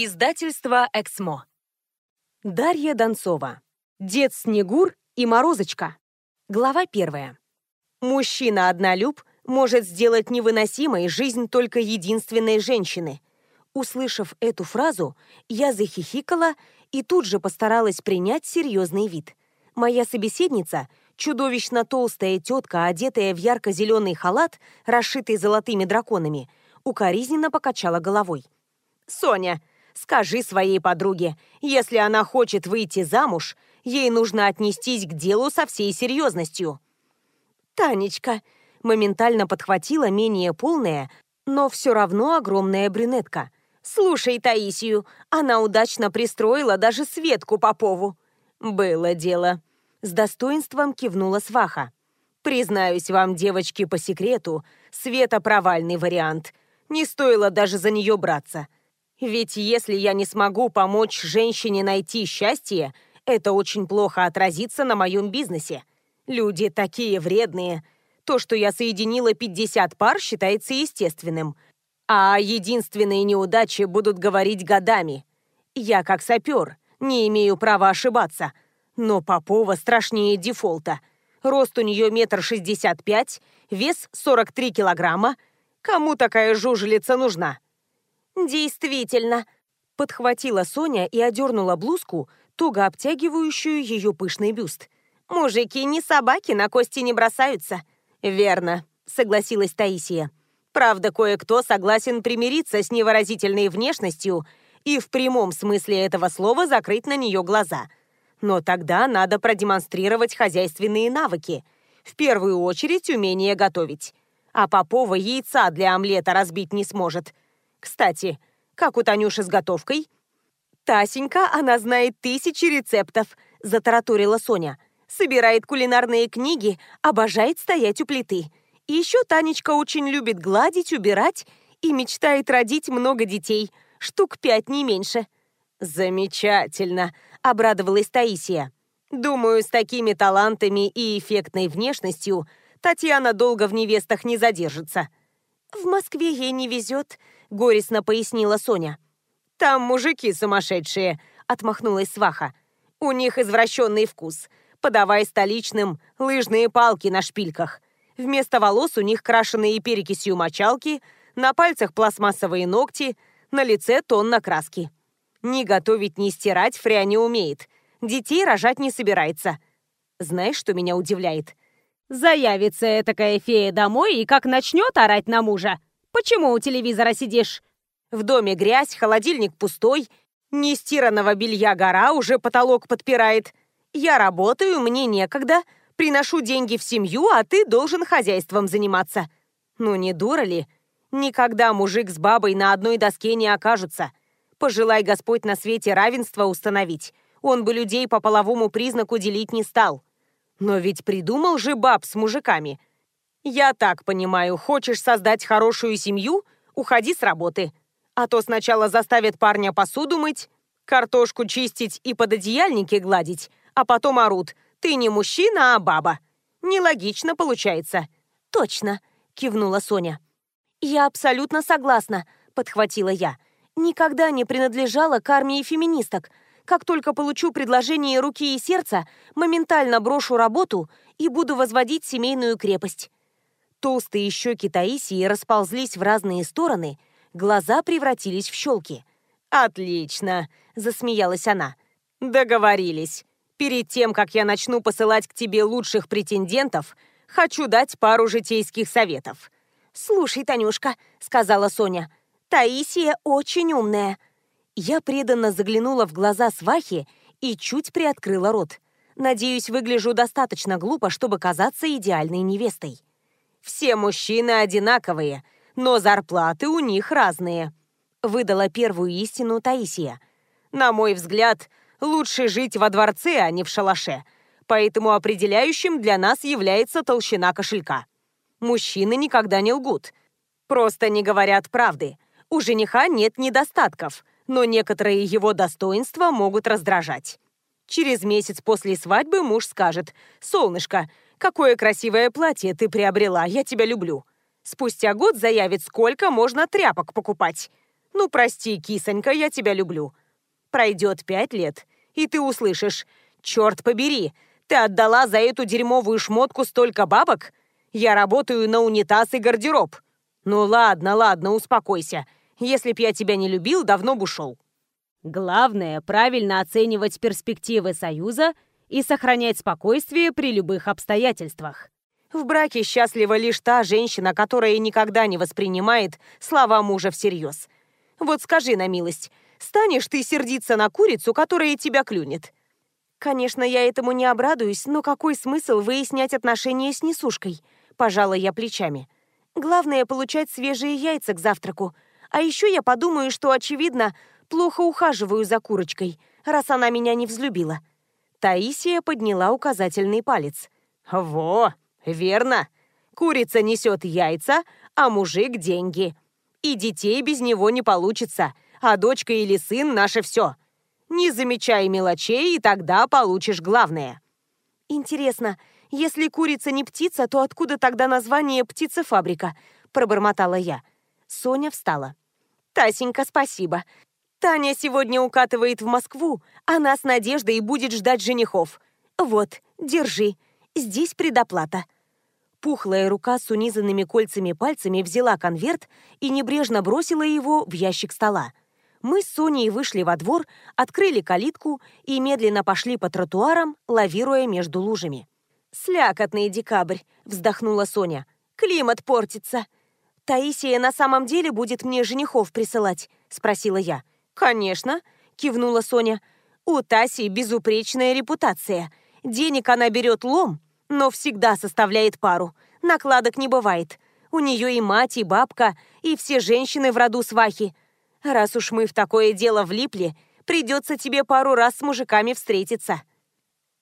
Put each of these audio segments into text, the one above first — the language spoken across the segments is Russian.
Издательство «Эксмо». Дарья Донцова. Дед Снегур и Морозочка. Глава первая. Мужчина-однолюб может сделать невыносимой жизнь только единственной женщины. Услышав эту фразу, я захихикала и тут же постаралась принять серьезный вид. Моя собеседница, чудовищно толстая тетка, одетая в ярко-зеленый халат, расшитый золотыми драконами, укоризненно покачала головой. «Соня, Скажи своей подруге, если она хочет выйти замуж, ей нужно отнестись к делу со всей серьезностью. Танечка моментально подхватила менее полная, но все равно огромная брюнетка. Слушай Таисию, она удачно пристроила даже Светку Попову. Было дело. С достоинством кивнула сваха. Признаюсь вам, девочки, по секрету, Света провальный вариант. Не стоило даже за нее браться. Ведь если я не смогу помочь женщине найти счастье, это очень плохо отразится на моем бизнесе. Люди такие вредные. То, что я соединила 50 пар, считается естественным. А единственные неудачи будут говорить годами. Я, как сапер, не имею права ошибаться. Но Попова страшнее дефолта. Рост у нее метр шестьдесят пять, вес 43 килограмма. Кому такая жужелица нужна? «Действительно», — подхватила Соня и одернула блузку, туго обтягивающую ее пышный бюст. «Мужики не собаки, на кости не бросаются». «Верно», — согласилась Таисия. «Правда, кое-кто согласен примириться с невыразительной внешностью и в прямом смысле этого слова закрыть на нее глаза. Но тогда надо продемонстрировать хозяйственные навыки. В первую очередь умение готовить. А Попова яйца для омлета разбить не сможет. Кстати, как у Танюши с готовкой? Тасенька, она знает тысячи рецептов, затараторила Соня. Собирает кулинарные книги, обожает стоять у плиты. И еще Танечка очень любит гладить, убирать и мечтает родить много детей, штук пять, не меньше. Замечательно, обрадовалась Таисия. Думаю, с такими талантами и эффектной внешностью Татьяна долго в невестах не задержится. В Москве ей не везет, — горестно пояснила Соня. «Там мужики сумасшедшие», — отмахнулась сваха. «У них извращенный вкус. Подавай столичным лыжные палки на шпильках. Вместо волос у них крашеные перекисью мочалки, на пальцах пластмассовые ногти, на лице тонна краски. Ни готовить, ни стирать Фря не умеет. Детей рожать не собирается. Знаешь, что меня удивляет? Заявится такая фея домой и как начнет орать на мужа, Почему у телевизора сидишь? В доме грязь, холодильник пустой, нестиранного белья гора уже потолок подпирает. Я работаю, мне некогда, приношу деньги в семью, а ты должен хозяйством заниматься. Ну не дура ли? Никогда мужик с бабой на одной доске не окажутся. Пожелай Господь на свете равенство установить. Он бы людей по половому признаку делить не стал. Но ведь придумал же баб с мужиками. «Я так понимаю, хочешь создать хорошую семью? Уходи с работы. А то сначала заставят парня посуду мыть, картошку чистить и пододеяльники гладить, а потом орут. Ты не мужчина, а баба. Нелогично получается». «Точно», — кивнула Соня. «Я абсолютно согласна», — подхватила я. «Никогда не принадлежала к армии феминисток. Как только получу предложение руки и сердца, моментально брошу работу и буду возводить семейную крепость. Толстые щеки Таисии расползлись в разные стороны, глаза превратились в щелки. «Отлично!» – засмеялась она. «Договорились. Перед тем, как я начну посылать к тебе лучших претендентов, хочу дать пару житейских советов». «Слушай, Танюшка», – сказала Соня, – «Таисия очень умная». Я преданно заглянула в глаза свахи и чуть приоткрыла рот. Надеюсь, выгляжу достаточно глупо, чтобы казаться идеальной невестой. Все мужчины одинаковые, но зарплаты у них разные», — выдала первую истину Таисия. «На мой взгляд, лучше жить во дворце, а не в шалаше, поэтому определяющим для нас является толщина кошелька. Мужчины никогда не лгут, просто не говорят правды. У жениха нет недостатков, но некоторые его достоинства могут раздражать. Через месяц после свадьбы муж скажет «Солнышко, Какое красивое платье ты приобрела, я тебя люблю. Спустя год заявит, сколько можно тряпок покупать. Ну, прости, кисонька, я тебя люблю. Пройдет пять лет, и ты услышишь, черт побери, ты отдала за эту дерьмовую шмотку столько бабок? Я работаю на унитаз и гардероб. Ну ладно, ладно, успокойся. Если б я тебя не любил, давно бы ушел. Главное, правильно оценивать перспективы союза и сохранять спокойствие при любых обстоятельствах. В браке счастлива лишь та женщина, которая никогда не воспринимает слова мужа всерьез. Вот скажи на милость, станешь ты сердиться на курицу, которая тебя клюнет? Конечно, я этому не обрадуюсь, но какой смысл выяснять отношения с несушкой? Пожала я плечами. Главное получать свежие яйца к завтраку. А еще я подумаю, что, очевидно, плохо ухаживаю за курочкой, раз она меня не взлюбила. Таисия подняла указательный палец. «Во, верно. Курица несет яйца, а мужик – деньги. И детей без него не получится, а дочка или сын – наше все. Не замечай мелочей, и тогда получишь главное». «Интересно, если курица не птица, то откуда тогда название «птицефабрика»?» – пробормотала я. Соня встала. «Тасенька, спасибо. Таня сегодня укатывает в Москву, она с Надеждой будет ждать женихов. Вот, держи, здесь предоплата». Пухлая рука с унизанными кольцами пальцами взяла конверт и небрежно бросила его в ящик стола. Мы с Соней вышли во двор, открыли калитку и медленно пошли по тротуарам, лавируя между лужами. «Слякотный декабрь», — вздохнула Соня. «Климат портится». «Таисия на самом деле будет мне женихов присылать?» — спросила я. «Конечно», — кивнула Соня. «У Таси безупречная репутация. Денег она берет лом, но всегда составляет пару. Накладок не бывает. У нее и мать, и бабка, и все женщины в роду свахи. Раз уж мы в такое дело влипли, придется тебе пару раз с мужиками встретиться».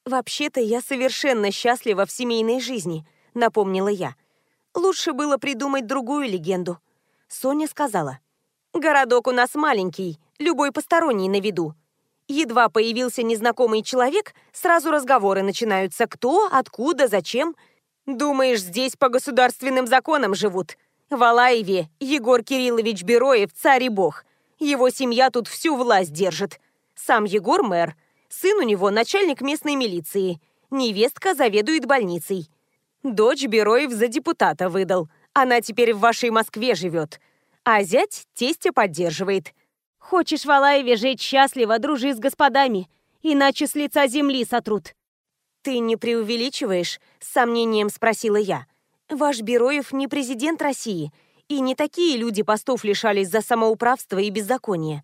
«Вообще-то я совершенно счастлива в семейной жизни», — напомнила я. «Лучше было придумать другую легенду». Соня сказала. «Городок у нас маленький, любой посторонний на виду. Едва появился незнакомый человек, сразу разговоры начинаются. Кто, откуда, зачем? Думаешь, здесь по государственным законам живут? В Алаеве Егор Кириллович Бероев царь и бог. Его семья тут всю власть держит. Сам Егор мэр. Сын у него начальник местной милиции. Невестка заведует больницей. Дочь Бероев за депутата выдал. Она теперь в вашей Москве живет. А зять тестя поддерживает. Хочешь в Алаеве жить счастливо, дружи с господами, иначе с лица земли сотрут. Ты не преувеличиваешь? С сомнением спросила я. Ваш Бероев не президент России, и не такие люди постов лишались за самоуправство и беззаконие.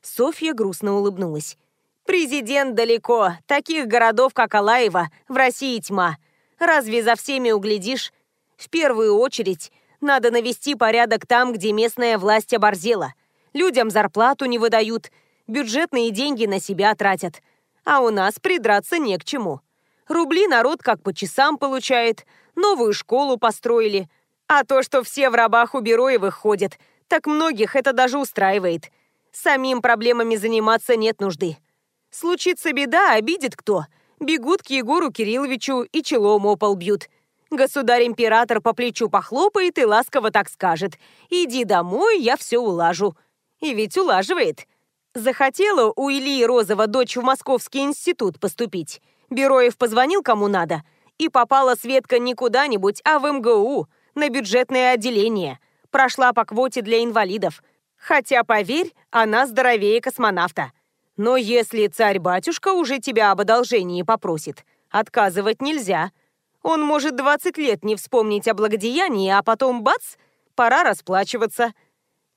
Софья грустно улыбнулась. Президент далеко, таких городов, как Алаева, в России тьма. Разве за всеми углядишь? В первую очередь, надо навести порядок там, где местная власть оборзела – людям зарплату не выдают, бюджетные деньги на себя тратят. А у нас придраться не к чему. Рубли народ как по часам получает, новую школу построили. А то, что все в рабах у Бероевых ходят, так многих это даже устраивает. Самим проблемами заниматься нет нужды. Случится беда, обидит кто. Бегут к Егору Кирилловичу и челом опол бьют. Государь-император по плечу похлопает и ласково так скажет. «Иди домой, я все улажу». И ведь улаживает. Захотела у Ильи Розова дочь в Московский институт поступить. Бероев позвонил кому надо. И попала Светка не куда-нибудь, а в МГУ, на бюджетное отделение. Прошла по квоте для инвалидов. Хотя, поверь, она здоровее космонавта. Но если царь-батюшка уже тебя об одолжении попросит, отказывать нельзя. Он может 20 лет не вспомнить о благодеянии, а потом бац, пора расплачиваться.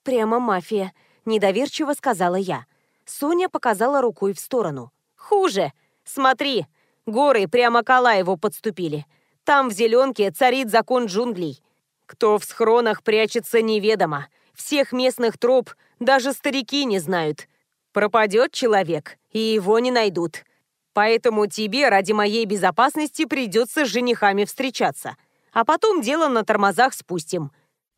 Прямо мафия недоверчиво сказала я. Соня показала рукой в сторону. «Хуже! Смотри, горы прямо к Алаеву подступили. Там в зеленке царит закон джунглей. Кто в схронах прячется неведомо. Всех местных троп даже старики не знают. Пропадет человек, и его не найдут. Поэтому тебе ради моей безопасности придется с женихами встречаться. А потом дело на тормозах спустим».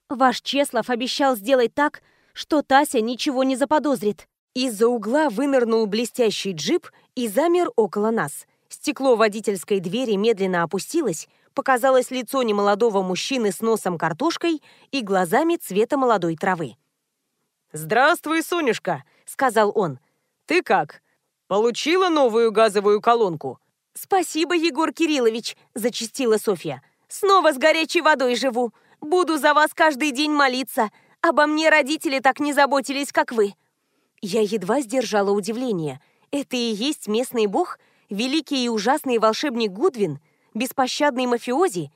«Ваш Чеслов обещал сделать так, что Тася ничего не заподозрит. Из-за угла вынырнул блестящий джип и замер около нас. Стекло водительской двери медленно опустилось, показалось лицо немолодого мужчины с носом картошкой и глазами цвета молодой травы. «Здравствуй, Сонюшка», — сказал он. «Ты как? Получила новую газовую колонку?» «Спасибо, Егор Кириллович», — зачастила Софья. «Снова с горячей водой живу. Буду за вас каждый день молиться. Обо мне родители так не заботились, как вы». Я едва сдержала удивление. Это и есть местный бог? Великий и ужасный волшебник Гудвин? Беспощадный мафиози?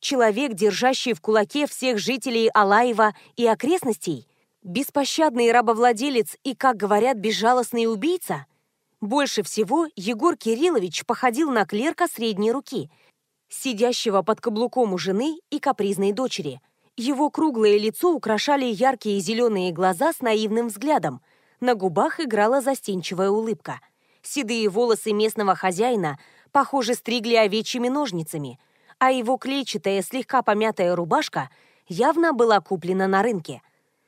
Человек, держащий в кулаке всех жителей Алаева и окрестностей? Беспощадный рабовладелец и, как говорят, безжалостный убийца? Больше всего Егор Кириллович походил на клерка средней руки, сидящего под каблуком у жены и капризной дочери. Его круглое лицо украшали яркие зеленые глаза с наивным взглядом. На губах играла застенчивая улыбка. Седые волосы местного хозяина, похоже, стригли овечьими ножницами, а его клетчатая, слегка помятая рубашка явно была куплена на рынке.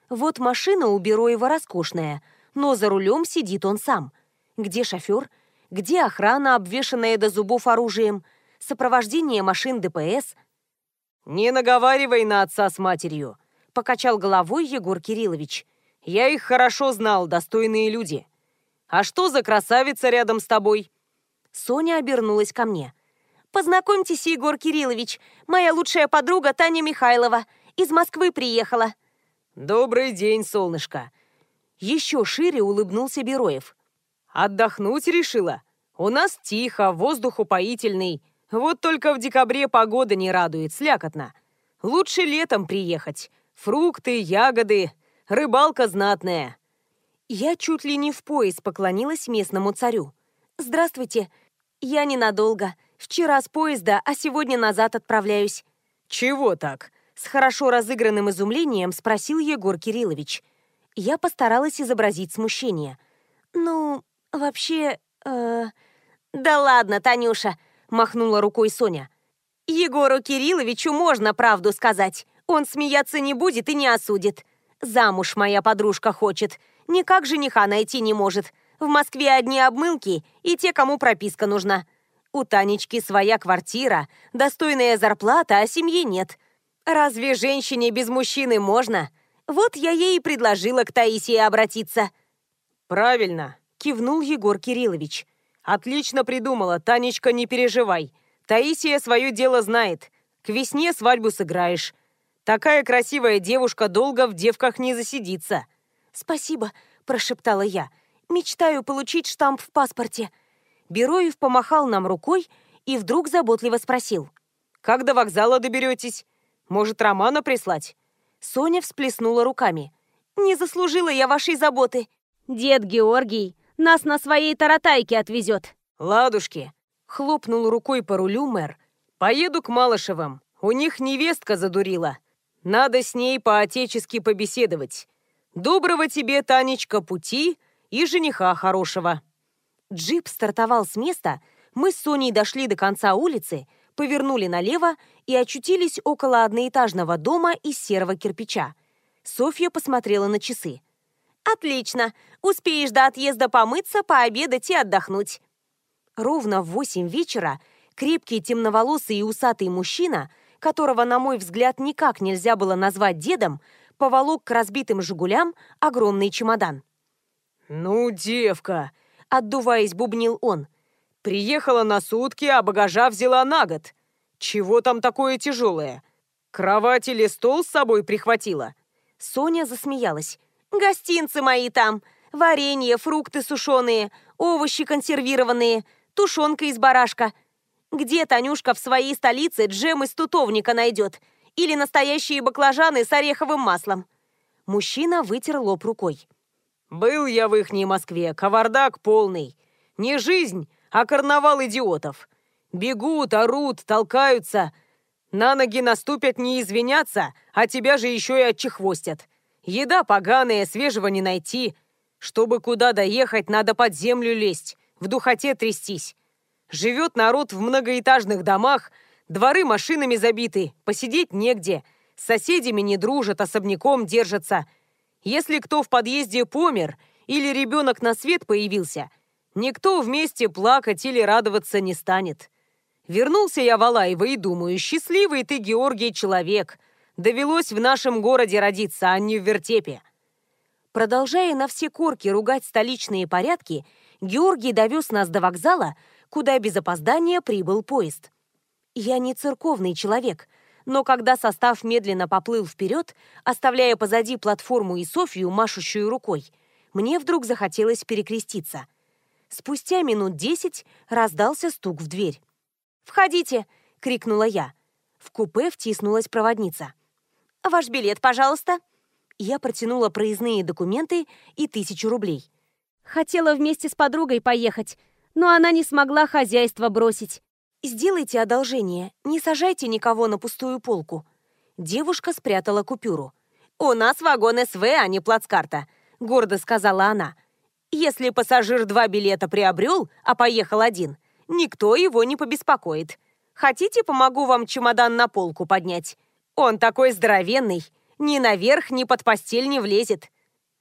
Вот машина у Бероева роскошная, но за рулем сидит он сам – где шофер? Где охрана, обвешанная до зубов оружием? Сопровождение машин ДПС? «Не наговаривай на отца с матерью», — покачал головой Егор Кириллович. «Я их хорошо знал, достойные люди. А что за красавица рядом с тобой?» Соня обернулась ко мне. «Познакомьтесь, Егор Кириллович, моя лучшая подруга Таня Михайлова. Из Москвы приехала». «Добрый день, солнышко». Еще шире улыбнулся Бероев. Отдохнуть решила? У нас тихо, воздух упоительный. Вот только в декабре погода не радует, слякотно. Лучше летом приехать. Фрукты, ягоды, рыбалка знатная. Я чуть ли не в пояс поклонилась местному царю. «Здравствуйте. Я ненадолго. Вчера с поезда, а сегодня назад отправляюсь». «Чего так?» С хорошо разыгранным изумлением спросил Егор Кириллович. Я постаралась изобразить смущение. «Ну, «Вообще, э... Да ладно, Танюша!» – махнула рукой Соня. «Егору Кирилловичу можно правду сказать. Он смеяться не будет и не осудит. Замуж моя подружка хочет. Никак жениха найти не может. В Москве одни обмылки и те, кому прописка нужна. У Танечки своя квартира, достойная зарплата, а семьи нет. Разве женщине без мужчины можно? Вот я ей и предложила к Таисии обратиться». «Правильно кивнул Егор Кириллович. «Отлично придумала, Танечка, не переживай. Таисия свое дело знает. К весне свадьбу сыграешь. Такая красивая девушка долго в девках не засидится». «Спасибо», – прошептала я. «Мечтаю получить штамп в паспорте». Бероев помахал нам рукой и вдруг заботливо спросил. «Как до вокзала доберетесь? Может, Романа прислать?» Соня всплеснула руками. «Не заслужила я вашей заботы». «Дед Георгий нас на своей таратайке отвезет. Ладушки, хлопнул рукой по рулю мэр. Поеду к Малышевым. У них невестка задурила. Надо с ней по-отечески побеседовать. Доброго тебе, Танечка, пути и жениха хорошего. Джип стартовал с места, мы с Соней дошли до конца улицы, повернули налево и очутились около одноэтажного дома из серого кирпича. Софья посмотрела на часы. «Отлично! Успеешь до отъезда помыться, пообедать и отдохнуть». Ровно в восемь вечера крепкий темноволосый и усатый мужчина, которого, на мой взгляд, никак нельзя было назвать дедом, поволок к разбитым «Жигулям» огромный чемодан. «Ну, девка!» — отдуваясь, бубнил он. «Приехала на сутки, а багажа взяла на год. Чего там такое тяжелое? Кровать или стол с собой прихватила?» Соня засмеялась. Гостинцы мои там. Варенье, фрукты сушеные, овощи консервированные, тушенка из барашка. Где Танюшка в своей столице джем из тутовника найдет? Или настоящие баклажаны с ореховым маслом?» Мужчина вытер лоб рукой. «Был я в ихней Москве, кавардак полный. Не жизнь, а карнавал идиотов. Бегут, орут, толкаются. На ноги наступят, не извинятся, а тебя же еще и отчехвостят. Еда поганая, свежего не найти. Чтобы куда доехать, надо под землю лезть, в духоте трястись. Живет народ в многоэтажных домах, дворы машинами забиты, посидеть негде. С соседями не дружат, особняком держатся. Если кто в подъезде помер или ребенок на свет появился, никто вместе плакать или радоваться не станет. Вернулся я в Алаево и думаю, счастливый ты, Георгий, человек – довелось в нашем городе родиться, а не в вертепе. Продолжая на все корки ругать столичные порядки, Георгий довез нас до вокзала, куда без опоздания прибыл поезд. Я не церковный человек, но когда состав медленно поплыл вперед, оставляя позади платформу и Софью, машущую рукой, мне вдруг захотелось перекреститься. Спустя минут десять раздался стук в дверь. «Входите!» — крикнула я. В купе втиснулась проводница. «Ваш билет, пожалуйста!» Я протянула проездные документы и тысячу рублей. Хотела вместе с подругой поехать, но она не смогла хозяйство бросить. «Сделайте одолжение, не сажайте никого на пустую полку». Девушка спрятала купюру. «У нас вагон СВ, а не плацкарта», — гордо сказала она. «Если пассажир два билета приобрел, а поехал один, никто его не побеспокоит. Хотите, помогу вам чемодан на полку поднять? Он такой здоровенный, ни наверх, ни под постель не влезет».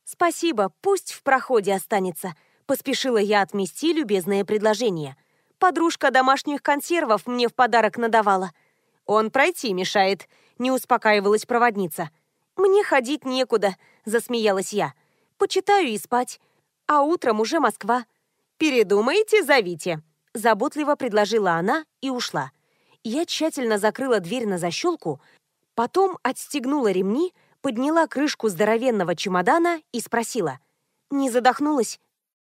«Спасибо, пусть в проходе останется», — поспешила я отмести любезное предложение. Подружка домашних консервов мне в подарок надавала. «Он пройти мешает», — не успокаивалась проводница. «Мне ходить некуда», — засмеялась я. «Почитаю и спать. А утром уже Москва». «Передумаете, зовите», — заботливо предложила она и ушла. Я тщательно закрыла дверь на защелку, Потом отстегнула ремни, подняла крышку здоровенного чемодана и спросила. «Не задохнулась?»